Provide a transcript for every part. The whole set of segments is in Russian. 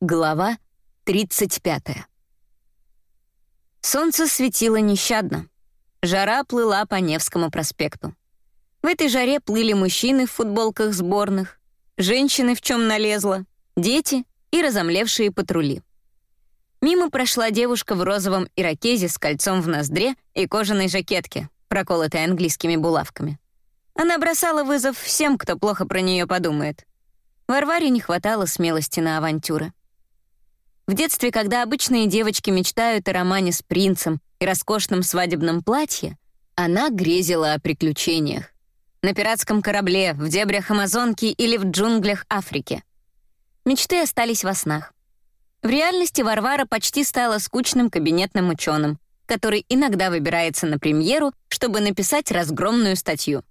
Глава 35. Солнце светило нещадно. Жара плыла по Невскому проспекту. В этой жаре плыли мужчины в футболках сборных, женщины в чем налезло, дети и разомлевшие патрули. Мимо прошла девушка в розовом ирокезе с кольцом в ноздре и кожаной жакетке, проколотой английскими булавками. Она бросала вызов всем, кто плохо про нее подумает. Варваре не хватало смелости на авантюры. В детстве, когда обычные девочки мечтают о романе с принцем и роскошном свадебном платье, она грезила о приключениях. На пиратском корабле, в дебрях Амазонки или в джунглях Африки. Мечты остались во снах. В реальности Варвара почти стала скучным кабинетным ученым, который иногда выбирается на премьеру, чтобы написать разгромную статью.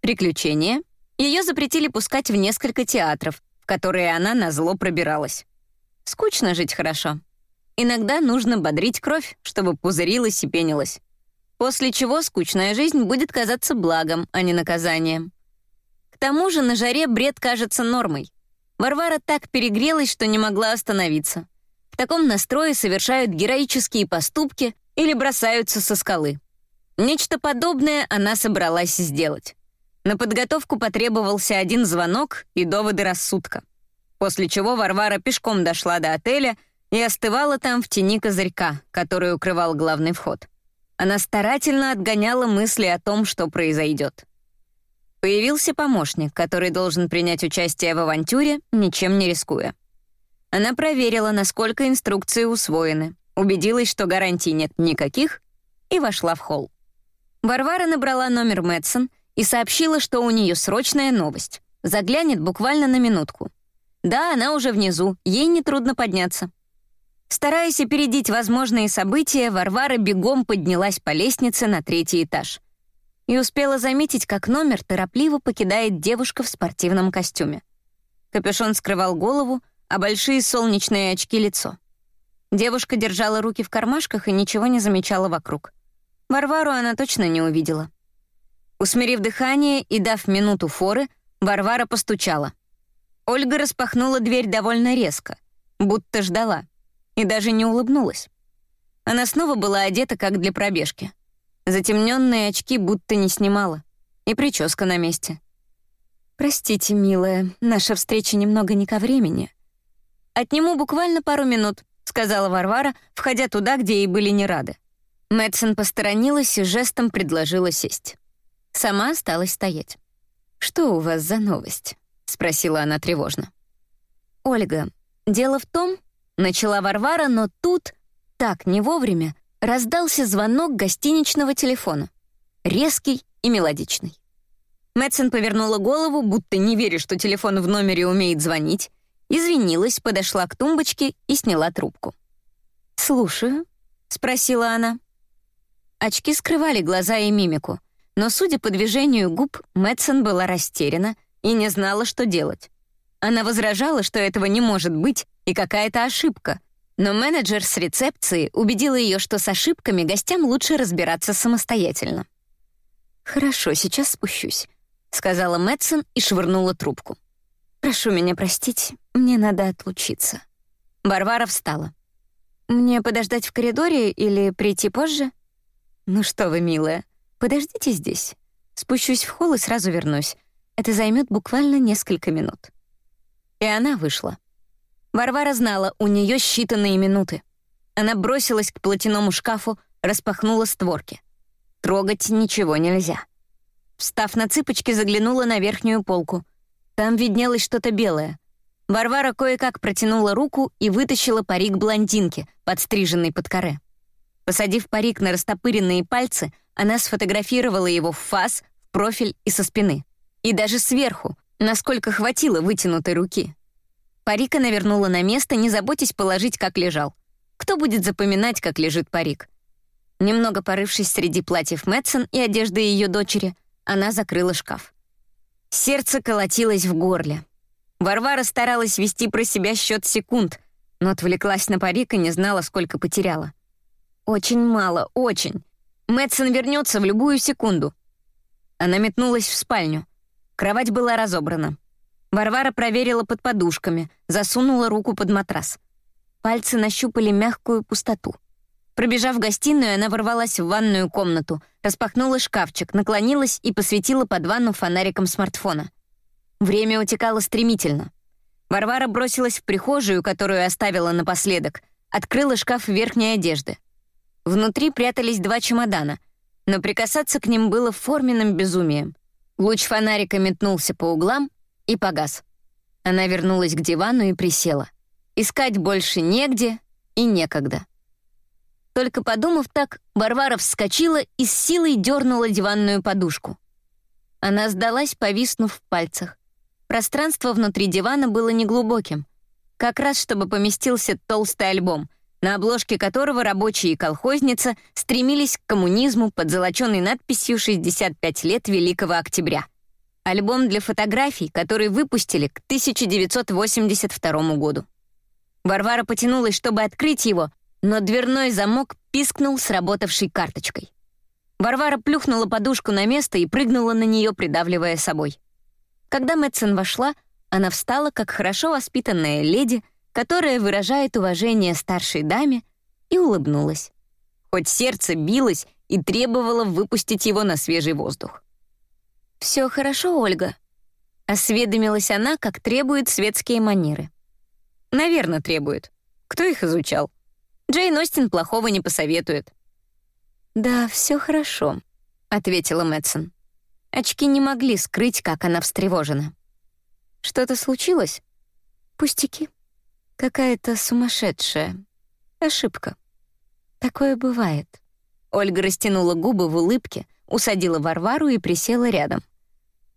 Приключения ее запретили пускать в несколько театров, в которые она назло пробиралась. Скучно жить хорошо. Иногда нужно бодрить кровь, чтобы пузырилась и пенилась. После чего скучная жизнь будет казаться благом, а не наказанием. К тому же на жаре бред кажется нормой. Варвара так перегрелась, что не могла остановиться. В таком настрое совершают героические поступки или бросаются со скалы. Нечто подобное она собралась сделать. На подготовку потребовался один звонок и доводы рассудка. После чего Варвара пешком дошла до отеля и остывала там в тени козырька, который укрывал главный вход. Она старательно отгоняла мысли о том, что произойдет. Появился помощник, который должен принять участие в авантюре, ничем не рискуя. Она проверила, насколько инструкции усвоены, убедилась, что гарантий нет никаких, и вошла в холл. Варвара набрала номер Мэтсон — и сообщила, что у нее срочная новость. Заглянет буквально на минутку. Да, она уже внизу, ей нетрудно подняться. Стараясь опередить возможные события, Варвара бегом поднялась по лестнице на третий этаж. И успела заметить, как номер торопливо покидает девушка в спортивном костюме. Капюшон скрывал голову, а большие солнечные очки — лицо. Девушка держала руки в кармашках и ничего не замечала вокруг. Варвару она точно не увидела. Усмирив дыхание и дав минуту форы, Варвара постучала. Ольга распахнула дверь довольно резко, будто ждала, и даже не улыбнулась. Она снова была одета, как для пробежки. Затемненные очки будто не снимала, и прическа на месте. «Простите, милая, наша встреча немного не ко времени». «Отниму буквально пару минут», — сказала Варвара, входя туда, где ей были не рады. Мэтсон посторонилась и жестом предложила сесть. Сама осталась стоять. «Что у вас за новость?» — спросила она тревожно. «Ольга, дело в том...» — начала Варвара, но тут, так не вовремя, раздался звонок гостиничного телефона. Резкий и мелодичный. Мэтсон повернула голову, будто не веря, что телефон в номере умеет звонить, извинилась, подошла к тумбочке и сняла трубку. «Слушаю», — спросила она. Очки скрывали глаза и мимику — но, судя по движению губ, Мэтсон была растеряна и не знала, что делать. Она возражала, что этого не может быть, и какая-то ошибка. Но менеджер с рецепции убедила ее, что с ошибками гостям лучше разбираться самостоятельно. «Хорошо, сейчас спущусь», — сказала Мэтсон и швырнула трубку. «Прошу меня простить, мне надо отлучиться». Варвара встала. «Мне подождать в коридоре или прийти позже?» «Ну что вы, милая, Подождите здесь. Спущусь в холл и сразу вернусь. Это займет буквально несколько минут». И она вышла. Варвара знала, у нее считанные минуты. Она бросилась к платяному шкафу, распахнула створки. Трогать ничего нельзя. Встав на цыпочки, заглянула на верхнюю полку. Там виднелось что-то белое. Варвара кое-как протянула руку и вытащила парик блондинки, подстриженный под коре. Посадив парик на растопыренные пальцы, она сфотографировала его в фас, в профиль и со спины. И даже сверху, насколько хватило вытянутой руки. Парика навернула на место, не заботясь положить, как лежал. Кто будет запоминать, как лежит парик? Немного порывшись среди платьев Мэтсон и одежды ее дочери, она закрыла шкаф. Сердце колотилось в горле. Варвара старалась вести про себя счет секунд, но отвлеклась на парик и не знала, сколько потеряла. Очень мало, очень. Мэтсон вернется в любую секунду. Она метнулась в спальню. Кровать была разобрана. Варвара проверила под подушками, засунула руку под матрас. Пальцы нащупали мягкую пустоту. Пробежав в гостиную, она ворвалась в ванную комнату, распахнула шкафчик, наклонилась и посветила под ванну фонариком смартфона. Время утекало стремительно. Варвара бросилась в прихожую, которую оставила напоследок, открыла шкаф верхней одежды. Внутри прятались два чемодана, но прикасаться к ним было форменным безумием. Луч фонарика метнулся по углам, и погас. Она вернулась к дивану и присела. Искать больше негде и некогда. Только подумав так, Варвара вскочила и с силой дернула диванную подушку. Она сдалась, повиснув в пальцах. Пространство внутри дивана было неглубоким, как раз чтобы поместился толстый альбом, на обложке которого рабочие и колхозница стремились к коммунизму под золоченой надписью «65 лет Великого Октября». Альбом для фотографий, который выпустили к 1982 году. Варвара потянулась, чтобы открыть его, но дверной замок пискнул сработавшей карточкой. Варвара плюхнула подушку на место и прыгнула на нее, придавливая собой. Когда Мэтсон вошла, она встала, как хорошо воспитанная леди, которая выражает уважение старшей даме, и улыбнулась. Хоть сердце билось и требовало выпустить его на свежий воздух. «Все хорошо, Ольга?» — осведомилась она, как требуют светские манеры. «Наверное, требует. Кто их изучал? Джейн Остин плохого не посоветует». «Да, все хорошо», — ответила Мэтсон. Очки не могли скрыть, как она встревожена. «Что-то случилось?» «Пустяки. Какая-то сумасшедшая. Ошибка. Такое бывает». Ольга растянула губы в улыбке, усадила Варвару и присела рядом.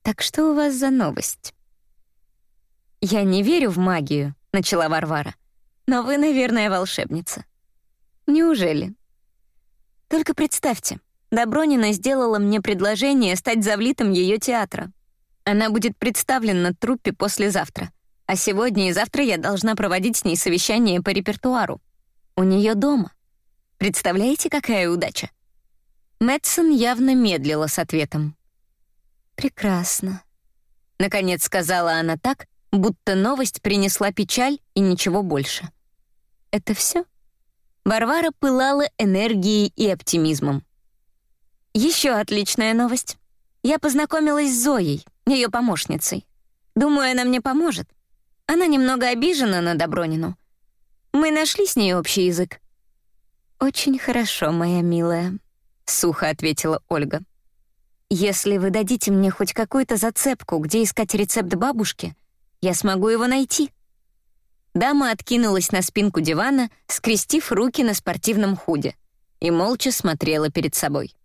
«Так что у вас за новость?» «Я не верю в магию», — начала Варвара. «Но вы, наверное, волшебница». «Неужели?» «Только представьте, Добронина сделала мне предложение стать завлитом ее театра. Она будет представлена труппе послезавтра, а сегодня и завтра я должна проводить с ней совещание по репертуару. У нее дома. Представляете, какая удача?» Мэтсон явно медлила с ответом. «Прекрасно», — наконец сказала она так, будто новость принесла печаль и ничего больше. «Это все?» Варвара пылала энергией и оптимизмом. Еще отличная новость. Я познакомилась с Зоей, ее помощницей. Думаю, она мне поможет. Она немного обижена на Добронину. Мы нашли с ней общий язык. «Очень хорошо, моя милая», — сухо ответила Ольга. Если вы дадите мне хоть какую-то зацепку, где искать рецепт бабушки, я смогу его найти». Дама откинулась на спинку дивана, скрестив руки на спортивном худе, и молча смотрела перед собой.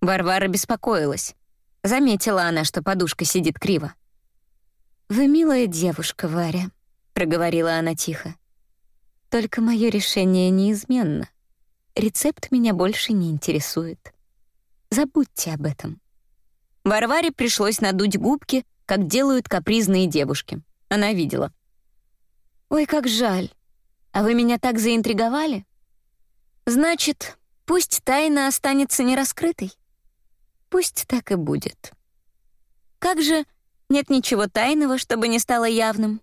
Варвара беспокоилась. Заметила она, что подушка сидит криво. «Вы милая девушка, Варя», — проговорила она тихо. «Только мое решение неизменно. Рецепт меня больше не интересует. Забудьте об этом». Варваре пришлось надуть губки, как делают капризные девушки. Она видела. «Ой, как жаль. А вы меня так заинтриговали? Значит, пусть тайна останется нераскрытой. Пусть так и будет. Как же нет ничего тайного, чтобы не стало явным?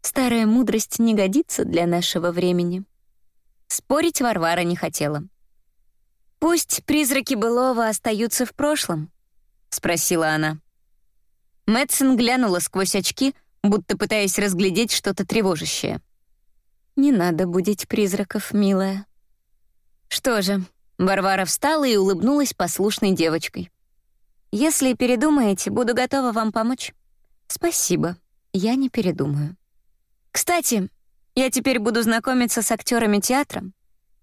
Старая мудрость не годится для нашего времени». Спорить Варвара не хотела. «Пусть призраки былого остаются в прошлом», — спросила она. Мэтсон глянула сквозь очки, будто пытаясь разглядеть что-то тревожащее. «Не надо будить призраков, милая». Что же, Варвара встала и улыбнулась послушной девочкой. «Если передумаете, буду готова вам помочь». «Спасибо, я не передумаю». «Кстати, я теперь буду знакомиться с актерами театра,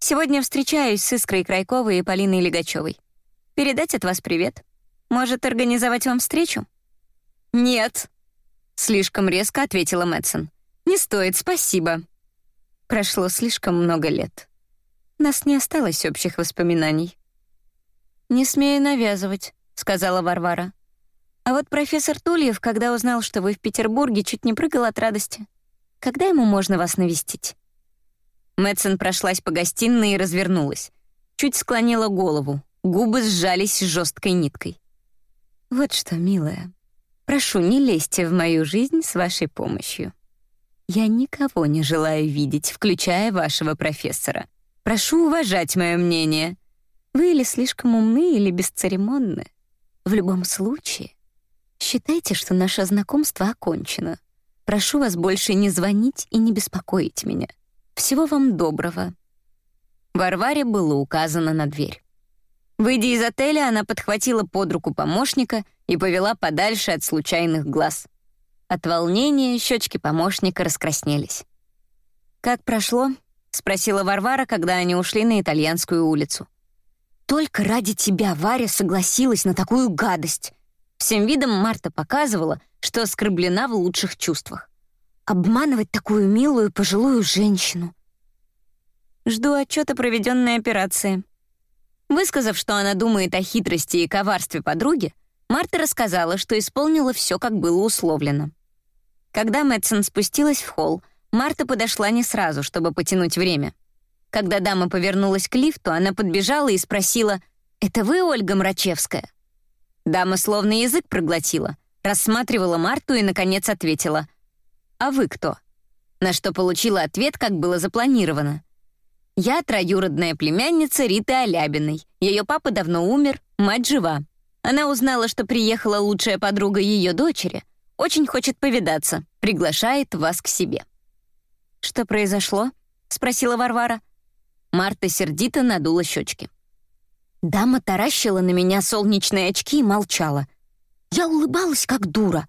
Сегодня встречаюсь с Искрой Крайковой и Полиной Легачевой. Передать от вас привет. Может, организовать вам встречу?» «Нет», — слишком резко ответила Мэтсон. «Не стоит, спасибо». Прошло слишком много лет. Нас не осталось общих воспоминаний. «Не смею навязывать», — сказала Варвара. «А вот профессор Тульев, когда узнал, что вы в Петербурге, чуть не прыгал от радости. Когда ему можно вас навестить?» Мэтсон прошлась по гостиной и развернулась. Чуть склонила голову, губы сжались жесткой ниткой. «Вот что, милая, Прошу, не лезьте в мою жизнь с вашей помощью. Я никого не желаю видеть, включая вашего профессора. Прошу уважать мое мнение. Вы или слишком умны, или бесцеремонны. В любом случае, считайте, что наше знакомство окончено. Прошу вас больше не звонить и не беспокоить меня. Всего вам доброго. Варваре было указано на дверь. Выйдя из отеля, она подхватила под руку помощника и повела подальше от случайных глаз. От волнения щечки помощника раскраснелись. «Как прошло?» — спросила Варвара, когда они ушли на итальянскую улицу. «Только ради тебя Варя согласилась на такую гадость!» Всем видом Марта показывала, что оскорблена в лучших чувствах. «Обманывать такую милую пожилую женщину!» «Жду отчета проведенной операции», Высказав, что она думает о хитрости и коварстве подруги, Марта рассказала, что исполнила все, как было условлено. Когда Мэтсон спустилась в холл, Марта подошла не сразу, чтобы потянуть время. Когда дама повернулась к лифту, она подбежала и спросила, «Это вы, Ольга Мрачевская?» Дама словно язык проглотила, рассматривала Марту и, наконец, ответила, «А вы кто?» На что получила ответ, как было запланировано. Я троюродная племянница Риты Алябиной. Ее папа давно умер, мать жива. Она узнала, что приехала лучшая подруга ее дочери. Очень хочет повидаться, приглашает вас к себе. «Что произошло?» — спросила Варвара. Марта сердито надула щечки. Дама таращила на меня солнечные очки и молчала. Я улыбалась, как дура.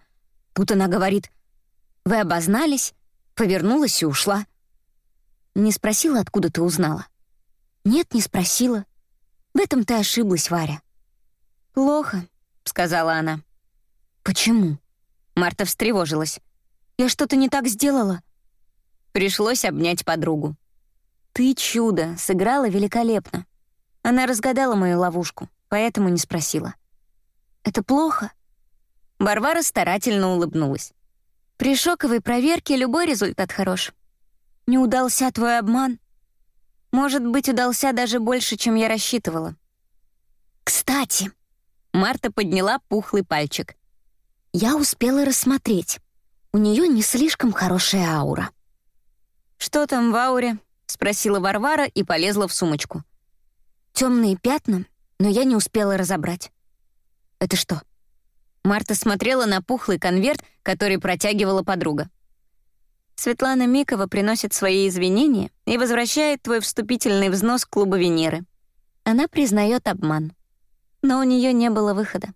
Тут она говорит, «Вы обознались?» Повернулась и ушла. Не спросила, откуда ты узнала? Нет, не спросила. В этом ты ошиблась, Варя. Плохо, сказала она. Почему? Марта встревожилась. Я что-то не так сделала? Пришлось обнять подругу. Ты чудо, сыграла великолепно. Она разгадала мою ловушку, поэтому не спросила. Это плохо? Варвара старательно улыбнулась. При шоковой проверке любой результат хорош. Не удался твой обман? Может быть, удался даже больше, чем я рассчитывала. Кстати, Марта подняла пухлый пальчик. Я успела рассмотреть. У нее не слишком хорошая аура. «Что там в ауре?» — спросила Варвара и полезла в сумочку. Темные пятна, но я не успела разобрать. «Это что?» Марта смотрела на пухлый конверт, который протягивала подруга. Светлана Микова приносит свои извинения и возвращает твой вступительный взнос клуба Венеры. Она признает обман. Но у нее не было выхода.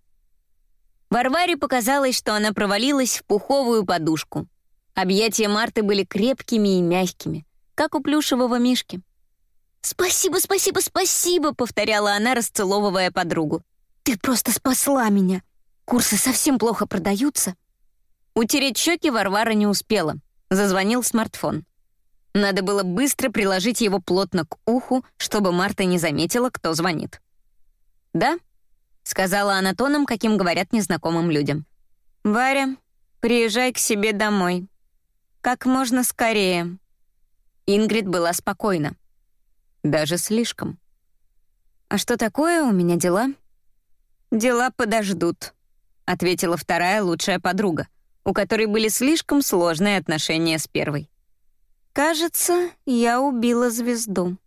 Варваре показалось, что она провалилась в пуховую подушку. Объятия Марты были крепкими и мягкими, как у плюшевого мишки. «Спасибо, спасибо, спасибо!» — повторяла она, расцеловывая подругу. «Ты просто спасла меня! Курсы совсем плохо продаются!» Утереть щеки Варвара не успела — Зазвонил смартфон. Надо было быстро приложить его плотно к уху, чтобы Марта не заметила, кто звонит. «Да?» — сказала она тоном, каким говорят незнакомым людям. «Варя, приезжай к себе домой. Как можно скорее». Ингрид была спокойна. Даже слишком. «А что такое? У меня дела?» «Дела подождут», — ответила вторая лучшая подруга у которой были слишком сложные отношения с первой. «Кажется, я убила звезду»,